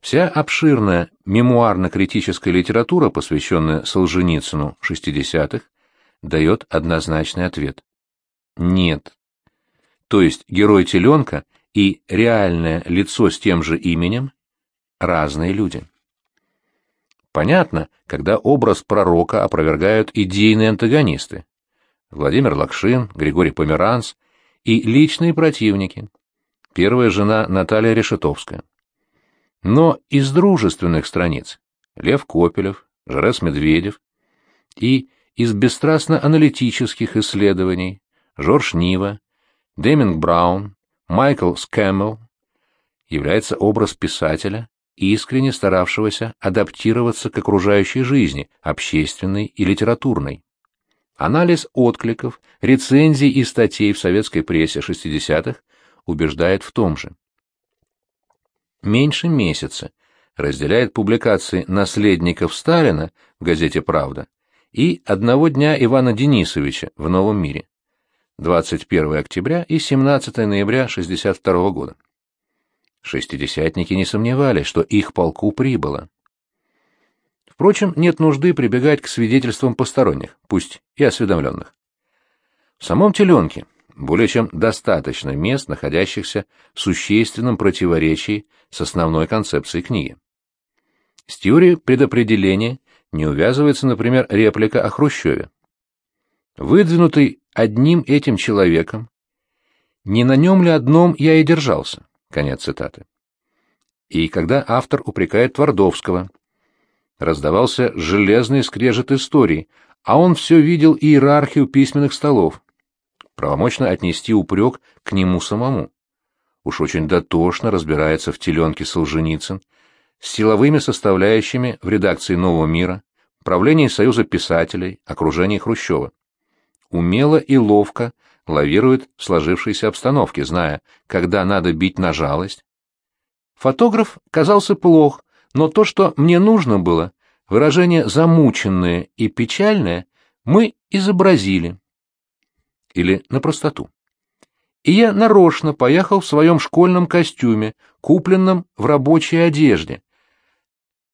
Вся обширная мемуарно-критическая литература, посвященная Солженицыну 60-х, дает однозначный ответ. Нет. То есть герой «Теленка» и реальное лицо с тем же именем – разные люди. Понятно, когда образ пророка опровергают идейные антагонисты. Владимир Лакшин, Григорий Померанц и личные противники. Первая жена Наталья Решетовская. Но из дружественных страниц Лев Копелев, Жрец Медведев и из бесстрастно-аналитических исследований Жорж Нива, Деминг Браун, Майкл Скэммел является образ писателя, искренне старавшегося адаптироваться к окружающей жизни, общественной и литературной. Анализ откликов, рецензий и статей в советской прессе 60-х убеждает в том же. Меньше месяца разделяет публикации наследников Сталина в газете «Правда» и одного дня Ивана Денисовича в «Новом мире» 21 октября и 17 ноября 62 года. Шестидесятники не сомневались, что их полку прибыло. Впрочем, нет нужды прибегать к свидетельствам посторонних, пусть и осведомленных. В самом теленке более чем достаточно мест, находящихся в существенном противоречии с основной концепцией книги. С теорией предопределения не увязывается, например, реплика о Хрущеве. Выдвинутый одним этим человеком, не на нем ли одном я и держался? Конец цитаты. И когда автор упрекает Твардовского, раздавался железный скрежет истории, а он все видел иерархию письменных столов. Правомочно отнести упрек к нему самому. Уж очень дотошно разбирается в теленке Солженицын, с силовыми составляющими в редакции «Нового мира», правлении Союза писателей, окружении Хрущева. Умело и ловко лавирует в сложившейся обстановке, зная, когда надо бить на жалость. Фотограф казался плох, но то, что мне нужно было, выражение замученное и печальное, мы изобразили. Или на простоту. И я нарочно поехал в своем школьном костюме, купленном в рабочей одежде,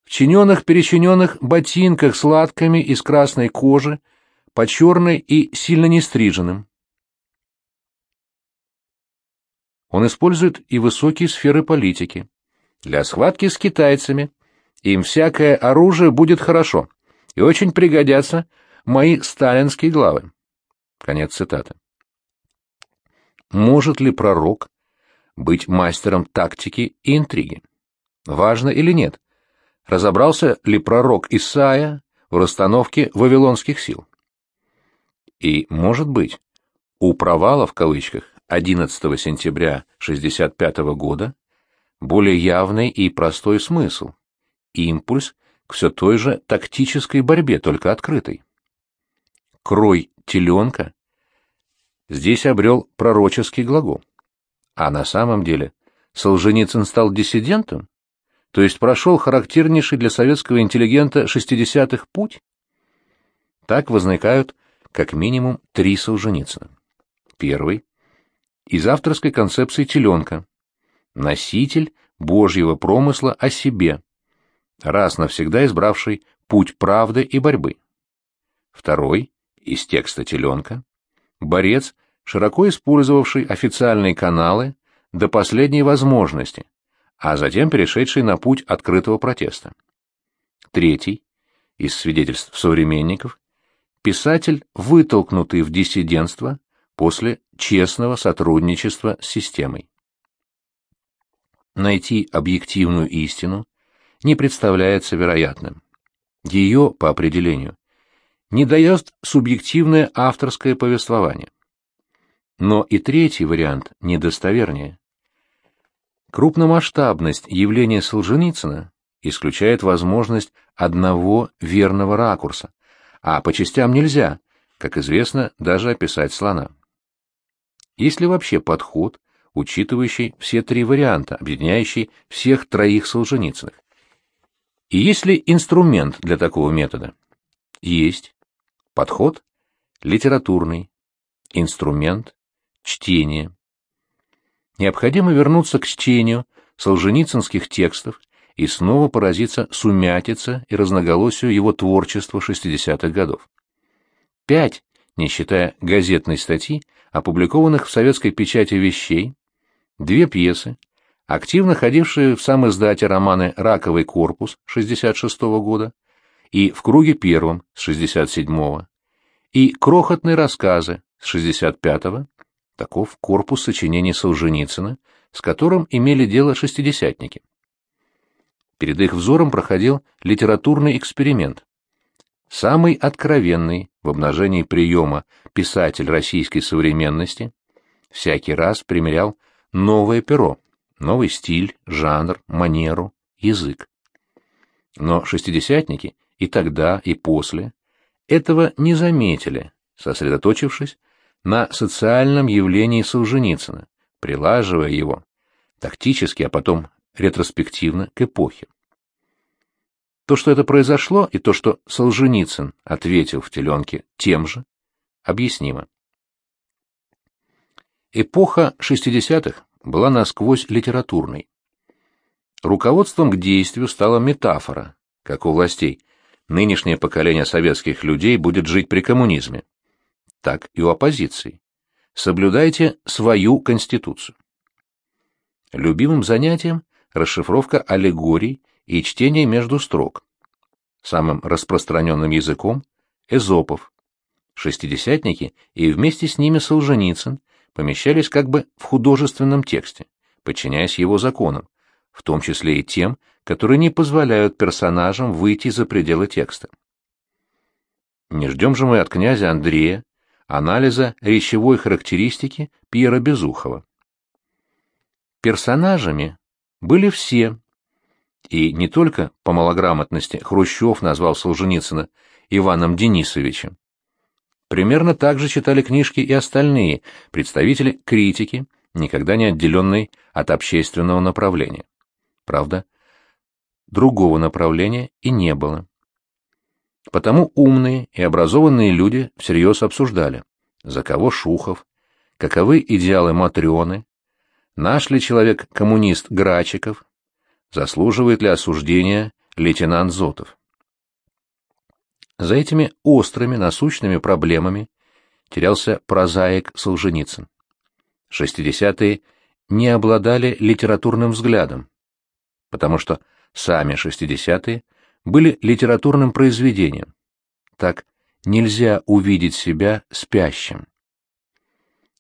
в чиненных-перечиненных ботинках с латками из красной кожи, по черной и сильно не стриженным. Он использует и высокие сферы политики. Для схватки с китайцами им всякое оружие будет хорошо, и очень пригодятся мои сталинские главы. Конец цитаты. Может ли пророк быть мастером тактики и интриги? Важно или нет? Разобрался ли пророк Исаия в расстановке вавилонских сил? И, может быть, у провала в кавычках 11 сентября 65 года более явный и простой смысл, импульс к все той же тактической борьбе, только открытой. Крой теленка здесь обрел пророческий глагол. А на самом деле Солженицын стал диссидентом? То есть прошел характернейший для советского интеллигента 60-х путь? Так возникают как минимум три Солженицына. Первый – из авторской концепции теленка. Носитель Божьего промысла о себе, раз навсегда избравший путь правды и борьбы. Второй – из текста теленка. Борец, широко использовавший официальные каналы до последней возможности, а затем перешедший на путь открытого протеста. Третий – из свидетельств современников писатель, вытолкнутый в диссидентство после честного сотрудничества с системой. Найти объективную истину не представляется вероятным. Ее, по определению, не дает субъективное авторское повествование. Но и третий вариант недостовернее. Крупномасштабность явления Солженицына исключает возможность одного верного ракурса, а по частям нельзя, как известно, даже описать слона. Есть ли вообще подход, учитывающий все три варианта, объединяющий всех троих Солженицыных? И есть ли инструмент для такого метода? Есть. Подход – литературный. Инструмент – чтение. Необходимо вернуться к чтению солженицынских текстов и снова поразится сумятица и разноголосию его творчества 60-х годов. Пять, не считая газетной статьи, опубликованных в советской печати вещей, две пьесы, активно ходившие в сам издате романы «Раковый корпус» 66 -го года и «В круге первом» с 67 -го, и «Крохотные рассказы» с 65-го, таков корпус сочинений Солженицына, с которым имели дело шестидесятники. Перед их взором проходил литературный эксперимент. Самый откровенный в обнажении приема писатель российской современности всякий раз примерял новое перо, новый стиль, жанр, манеру, язык. Но шестидесятники и тогда, и после этого не заметили, сосредоточившись на социальном явлении Солженицына, прилаживая его тактически, а потом ретроспективно к эпохе. То, что это произошло, и то, что Солженицын ответил в теленке тем же, объяснимо. Эпоха 60-х была насквозь литературной. Руководством к действию стала метафора, как у властей. Нынешнее поколение советских людей будет жить при коммунизме. Так и у оппозиции. Соблюдайте свою конституцию. Любимым занятием расшифровка аллегорий и чтение между строк. Самым распространенным языком – Эзопов. Шестидесятники и вместе с ними Солженицын помещались как бы в художественном тексте, подчиняясь его законам, в том числе и тем, которые не позволяют персонажам выйти за пределы текста. Не ждем же мы от князя Андрея анализа речевой характеристики Пьера Безухова. Персонажами были все, и не только по малограмотности Хрущев назвал Солженицына Иваном Денисовичем. Примерно так же читали книжки и остальные представители критики, никогда не отделенной от общественного направления. Правда, другого направления и не было. Потому умные и образованные люди всерьез обсуждали, за кого Шухов, каковы идеалы Матрёны, наш ли человек коммунист Грачиков, заслуживает ли осуждения лейтенант Зотов. За этими острыми насущными проблемами терялся прозаик Солженицын. Шестидесятые не обладали литературным взглядом, потому что сами шестидесятые были литературным произведением. Так нельзя увидеть себя спящим.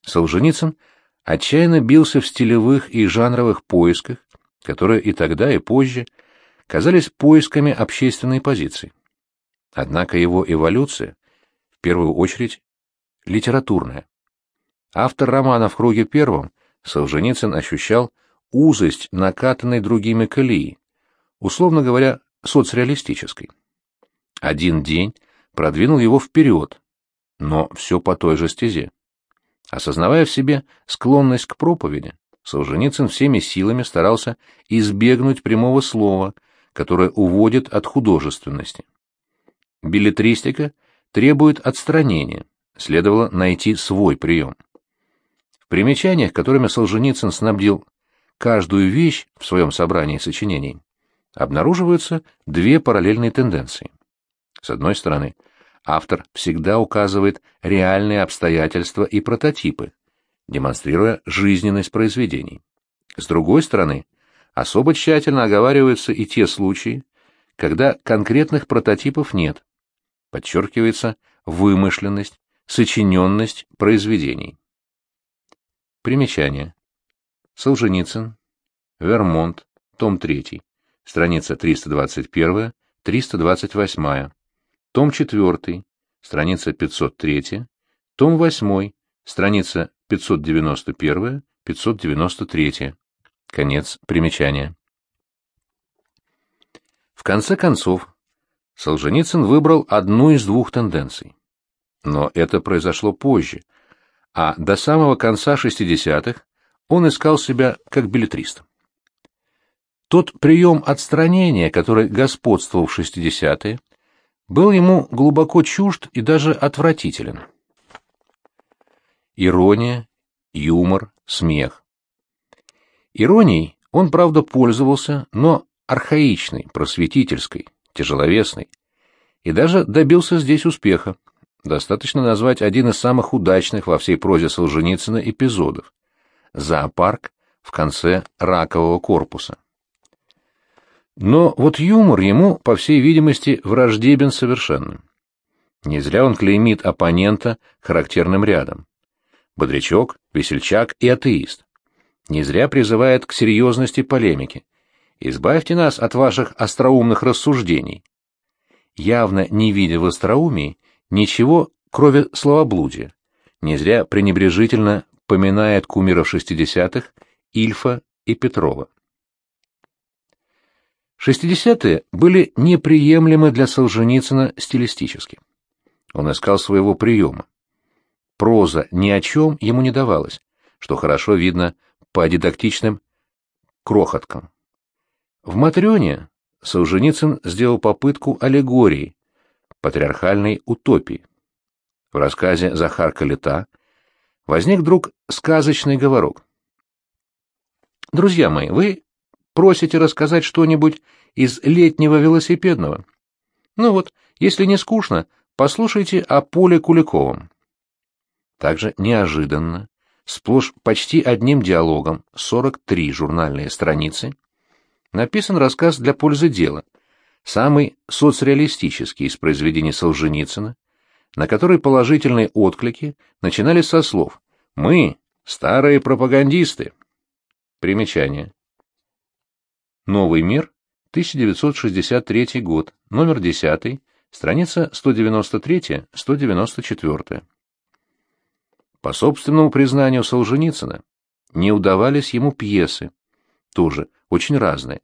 Солженицын отчаянно бился в стилевых и жанровых поисках, которые и тогда, и позже казались поисками общественной позиции. Однако его эволюция, в первую очередь, литературная. Автор романа «В круге первом» Солженицын ощущал узость, накатанной другими колеи, условно говоря, соцреалистической. Один день продвинул его вперед, но все по той же стезе. Осознавая в себе склонность к проповеди, Солженицын всеми силами старался избегнуть прямого слова, которое уводит от художественности. Билетристика требует отстранения, следовало найти свой прием. В примечаниях, которыми Солженицын снабдил каждую вещь в своем собрании сочинений, обнаруживаются две параллельные тенденции. С одной стороны, автор всегда указывает реальные обстоятельства и прототипы, демонстрируя жизненность произведений. С другой стороны, особо тщательно оговариваются и те случаи, когда конкретных прототипов нет. Подчеркивается вымышленность, сочиненность произведений. Примечание. Солженицын, Вермонт, том 3, страница 321-328, том 4, страница 503, том 8, страница 591-593. Конец примечания. В конце концов, Солженицын выбрал одну из двух тенденций. Но это произошло позже, а до самого конца 60-х он искал себя как билетрист. Тот прием отстранения, который господствовал в 60-е, был ему глубоко чужд и даже отвратителен ирония, юмор, смех. Иронией он, правда, пользовался, но архаичной, просветительской, тяжеловесной. И даже добился здесь успеха. Достаточно назвать один из самых удачных во всей прозе Солженицына эпизодов. Зоопарк в конце ракового корпуса. Но вот юмор ему, по всей видимости, враждебен совершенно. Не зря он клеймит оппонента характерным рядом. Бодрячок, весельчак и атеист. Не зря призывает к серьезности полемики. Избавьте нас от ваших остроумных рассуждений. Явно не видя в остроумии ничего, кроме словоблудия. Не зря пренебрежительно поминает кумиров шестидесятых Ильфа и Петрова. Шестидесятые были неприемлемы для Солженицына стилистически. Он искал своего приема. Проза ни о чем ему не давалась, что хорошо видно по дидактичным крохоткам. В «Матрёне» Солженицын сделал попытку аллегории, патриархальной утопии. В рассказе «Захар Калита» возник вдруг сказочный говорок. «Друзья мои, вы просите рассказать что-нибудь из летнего велосипедного? Ну вот, если не скучно, послушайте о Поле Куликовом. Также неожиданно, сплошь почти одним диалогом, 43 журнальные страницы, написан рассказ для пользы дела, самый соцреалистический из произведений Солженицына, на который положительные отклики начинались со слов «Мы — старые пропагандисты». Примечание. Новый мир, 1963 год, номер 10, страница 193-194. По собственному признанию Солженицына, не удавались ему пьесы, тоже очень разные,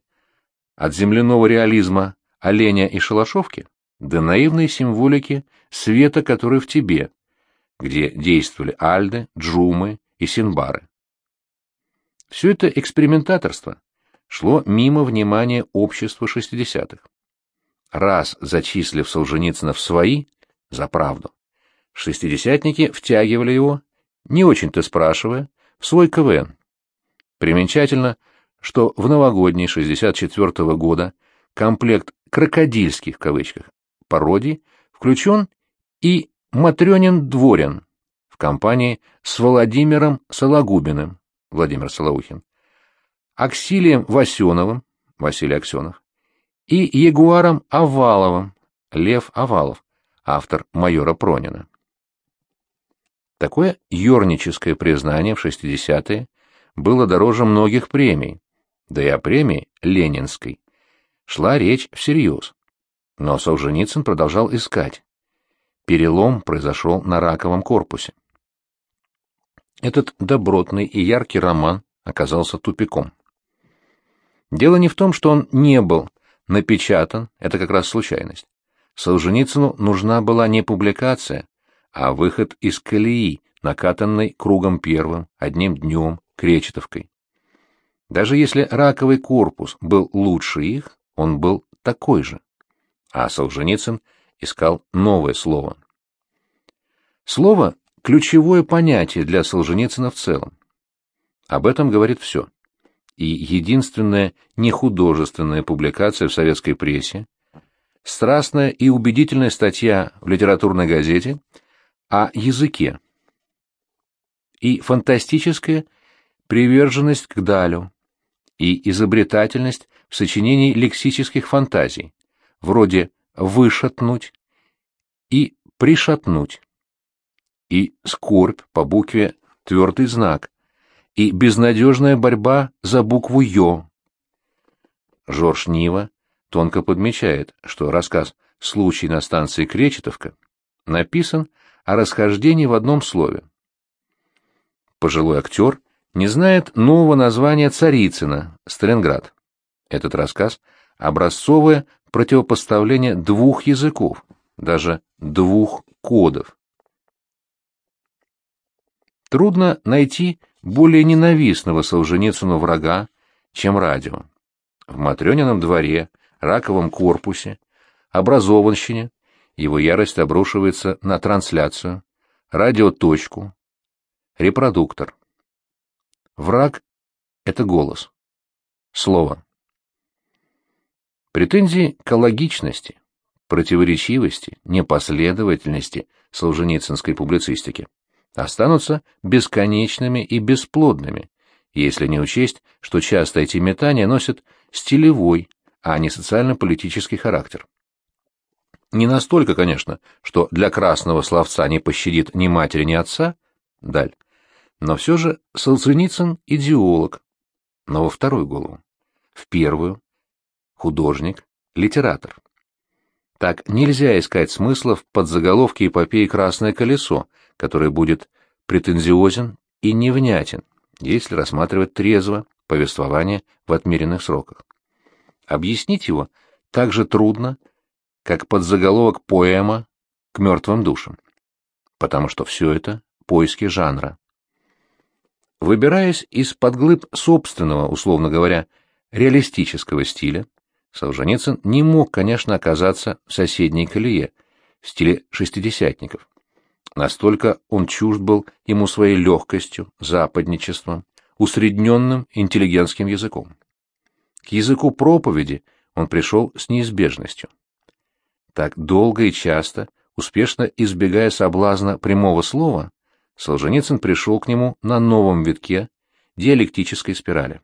от земляного реализма «Оленя и шалашовки» до наивной символики «Света, который в тебе», где действовали Альды, Джумы и Синбары. Все это экспериментаторство шло мимо внимания общества шестидесятых. Раз зачислив Солженицына в свои, за правду, шестидесятники втягивали его не очень-то спрашивая, в свой КВН. Примечательно, что в новогодний 64 -го года комплект «крокодильских» в кавычках пародий включен и Матрёнин Дворин в компании с Владимиром Сологубиным, Владимир Солоухин, Аксилием Васеновым, Василий Аксенов, и Ягуаром Оваловым, Лев Овалов, автор майора Пронина. Такое юрническое признание в 60-е было дороже многих премий, да и о премии Ленинской шла речь всерьез. Но Солженицын продолжал искать. Перелом произошел на раковом корпусе. Этот добротный и яркий роман оказался тупиком. Дело не в том, что он не был напечатан, это как раз случайность. Солженицыну нужна была не публикация, а выход из колеи, накатанной кругом первым, одним днем, кречетовкой. Даже если раковый корпус был лучше их, он был такой же. А Солженицын искал новое слово. Слово — ключевое понятие для Солженицына в целом. Об этом говорит все. И единственная нехудожественная публикация в советской прессе, страстная и убедительная статья в литературной газете — о языке и фантастическая приверженность к Далю и изобретательность в сочинении лексических фантазий, вроде «вышатнуть» и «пришатнуть», и скорбь по букве «твердый знак», и безнадежная борьба за букву «ё». Жорж Нива тонко подмечает, что рассказ «Случай на станции Кречетовка» написан о расхождении в одном слове. Пожилой актер не знает нового названия Царицына, Сталинград. Этот рассказ — образцовое противопоставление двух языков, даже двух кодов. Трудно найти более ненавистного Солженицыну врага, чем радио. В Матрёнином дворе, раковом корпусе, образованщине его ярость обрушивается на трансляцию, радиоточку, репродуктор. Враг — это голос, слово. Претензии к логичности, противоречивости, непоследовательности солженицынской публицистики останутся бесконечными и бесплодными, если не учесть, что часто эти метания носят стилевой, а не социально-политический характер. Не настолько, конечно, что для красного словца не пощадит ни матери, ни отца, даль, но все же Солженицын – идеолог, но во вторую голову. В первую – художник, литератор. Так нельзя искать смысла в подзаголовке эпопеи «Красное колесо», который будет претензиозен и невнятен, если рассматривать трезво повествование в отмеренных сроках. Объяснить его так же трудно, как подзаголовок поэма к мертвым душам, потому что все это — поиски жанра. Выбираясь из-под глыб собственного, условно говоря, реалистического стиля, Солженицын не мог, конечно, оказаться в соседней колее, в стиле шестидесятников. Настолько он чужд был ему своей легкостью, западничеством, усредненным интеллигентским языком. К языку проповеди он пришел с неизбежностью. Так долго и часто, успешно избегая соблазна прямого слова, Солженицын пришел к нему на новом витке диалектической спирали.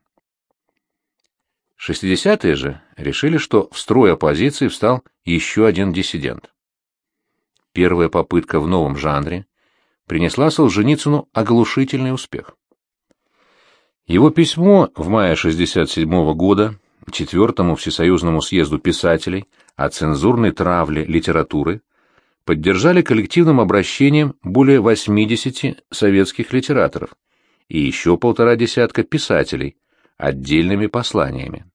Шестидесятые же решили, что в строй оппозиции встал еще один диссидент. Первая попытка в новом жанре принесла Солженицыну оглушительный успех. Его письмо в мае 67 -го года Четвертому Всесоюзному съезду писателей о цензурной травле литературы поддержали коллективным обращением более 80 советских литераторов и еще полтора десятка писателей отдельными посланиями.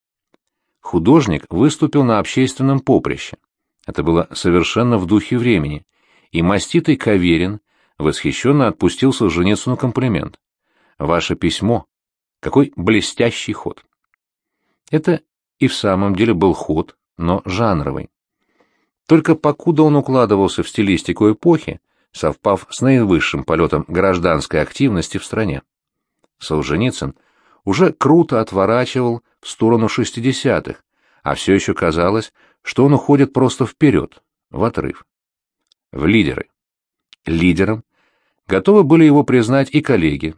Художник выступил на общественном поприще. Это было совершенно в духе времени, и маститый Каверин восхищенно отпустил Солженицыну комплимент. «Ваше письмо. Какой блестящий ход!» Это и в самом деле был ход, но жанровый. Только покуда он укладывался в стилистику эпохи, совпав с наивысшим полетом гражданской активности в стране. Солженицын уже круто отворачивал в сторону шестидесятых, а все еще казалось, что он уходит просто вперед, в отрыв. В лидеры. Лидером готовы были его признать и коллеги.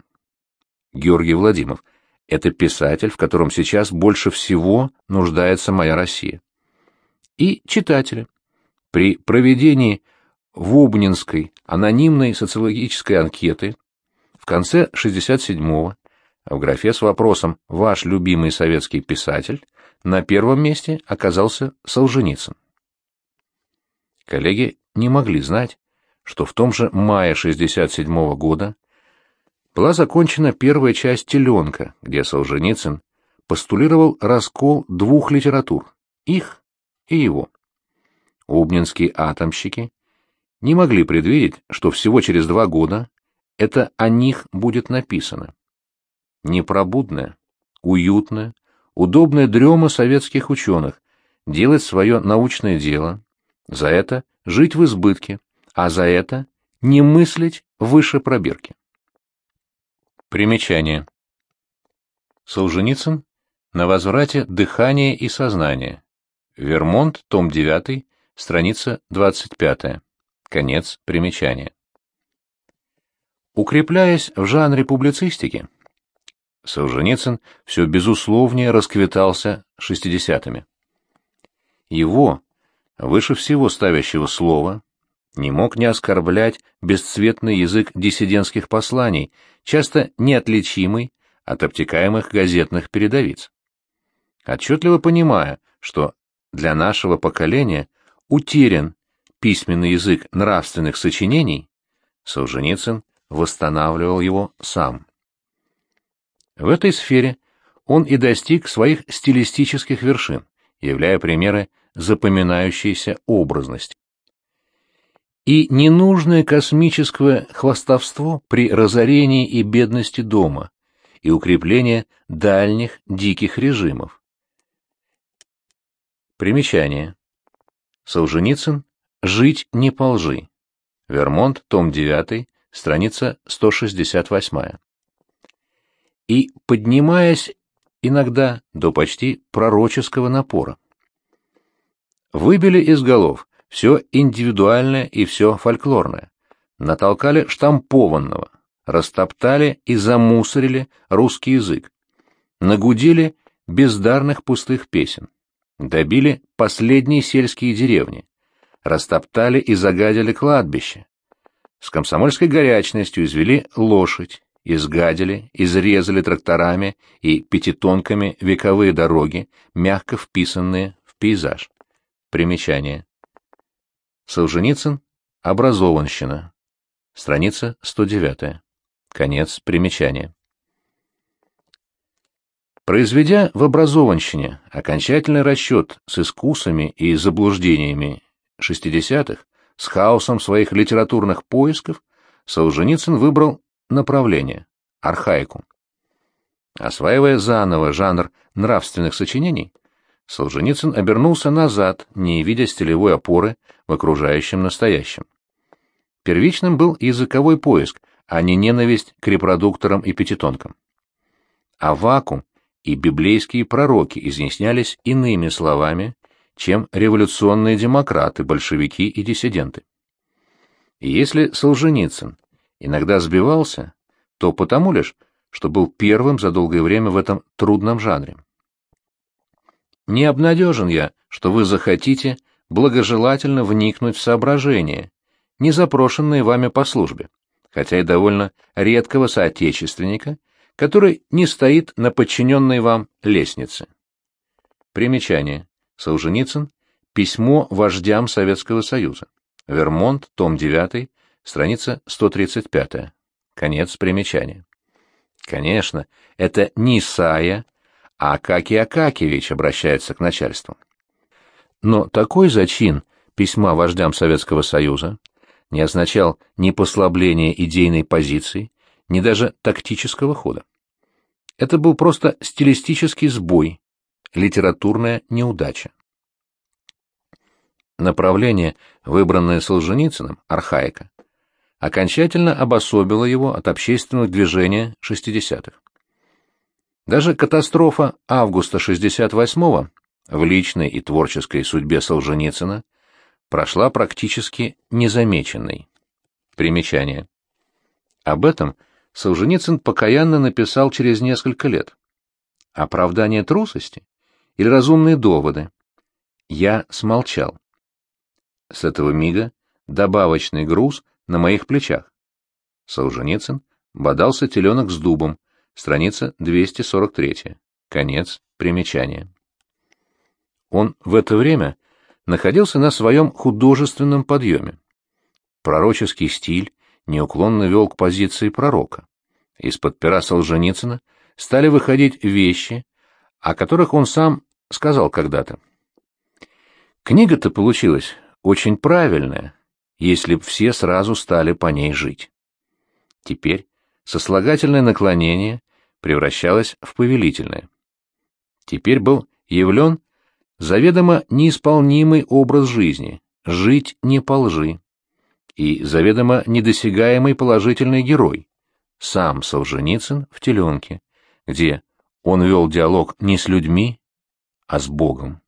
Георгий Владимиров — это писатель, в котором сейчас больше всего нуждается моя Россия. И читатели. При проведении Вубнинской анонимной социологической анкеты в конце 67-го в графе с вопросом «Ваш любимый советский писатель» на первом месте оказался Солженицын. Коллеги не могли знать, что в том же мае 67 -го года была закончена первая часть «Теленка», где Солженицын постулировал раскол двух литератур — их и его. Обнинские атомщики не могли предвидеть, что всего через два года это о них будет написано. Непробудная, уютная, удобная дрема советских ученых, делать свое научное дело, за это жить в избытке, а за это не мыслить выше пробирки. Примечание. Солженицын на возврате дыхания и сознания. Вермонт, том 9, Страница 25. Конец примечания. Укрепляясь в жанре публицистики, Солженицын все безусловнее расквитался шестидесятыми. Его, выше всего ставящего слова, не мог не оскорблять бесцветный язык диссидентских посланий, часто неотличимый от обтекаемых газетных передовиц. Отчетливо понимая, что для нашего поколения утерян письменный язык нравственных сочинений, Солженицын восстанавливал его сам. В этой сфере он и достиг своих стилистических вершин, являя примеры запоминающейся образности. И ненужное космическое хвастовство при разорении и бедности дома, и укрепление дальних диких режимов. Примечание. Солженицын «Жить не по лжи». Вермонт, том 9, страница 168. И поднимаясь иногда до почти пророческого напора. Выбили из голов все индивидуальное и все фольклорное. Натолкали штампованного, растоптали и замусорили русский язык. Нагудили бездарных пустых песен. Добили последние сельские деревни. Растоптали и загадили кладбище. С комсомольской горячностью извели лошадь, изгадили, изрезали тракторами и пятитонками вековые дороги, мягко вписанные в пейзаж. Примечание. Солженицын. Образованщина. Страница 109. Конец примечания. Произведя в образованщине окончательный расчет с искусами и заблуждениями 60-х, с хаосом своих литературных поисков, Солженицын выбрал направление – архаику. Осваивая заново жанр нравственных сочинений, Солженицын обернулся назад, не видя стилевой опоры в окружающем настоящем. Первичным был языковой поиск, а не ненависть к репродукторам и пятитонкам. А вакуум и библейские пророки изъяснялись иными словами, чем революционные демократы, большевики и диссиденты. И если Солженицын иногда сбивался, то потому лишь, что был первым за долгое время в этом трудном жанре. Не обнадежен я, что вы захотите благожелательно вникнуть в соображения, не запрошенные вами по службе, хотя и довольно редкого соотечественника, который не стоит на подчиненной вам лестнице. Примечание. Солженицын. Письмо вождям Советского Союза. Вермонт, том 9, страница 135. Конец примечания. Конечно, это не Исаия, а Акакий Акакевич обращается к начальству. Но такой зачин письма вождям Советского Союза не означал ни послабления идейной позиции, ни даже тактического хода. Это был просто стилистический сбой, литературная неудача. Направление, выбранное Солженицыным, архаика, окончательно обособило его от общественного движения 60-х. Даже катастрофа августа 68-го в личной и творческой судьбе Солженицына прошла практически незамеченной. Примечание. Об этом Солженицын покаянно написал через несколько лет. Оправдание трусости или разумные доводы? Я смолчал. С этого мига добавочный груз на моих плечах. Солженицын бодался теленок с дубом, страница 243, конец примечания. Он в это время находился на своем художественном подъеме. Пророческий стиль неуклонно вел к позиции пророка. Из-под пера Солженицына стали выходить вещи, о которых он сам сказал когда-то. Книга-то получилась очень правильная, если б все сразу стали по ней жить. Теперь сослагательное наклонение превращалось в повелительное. Теперь был явлен заведомо неисполнимый образ жизни, жить не по лжи, и заведомо недосягаемый положительный герой, сам Солженицын в «Теленке», где он вел диалог не с людьми, а с Богом.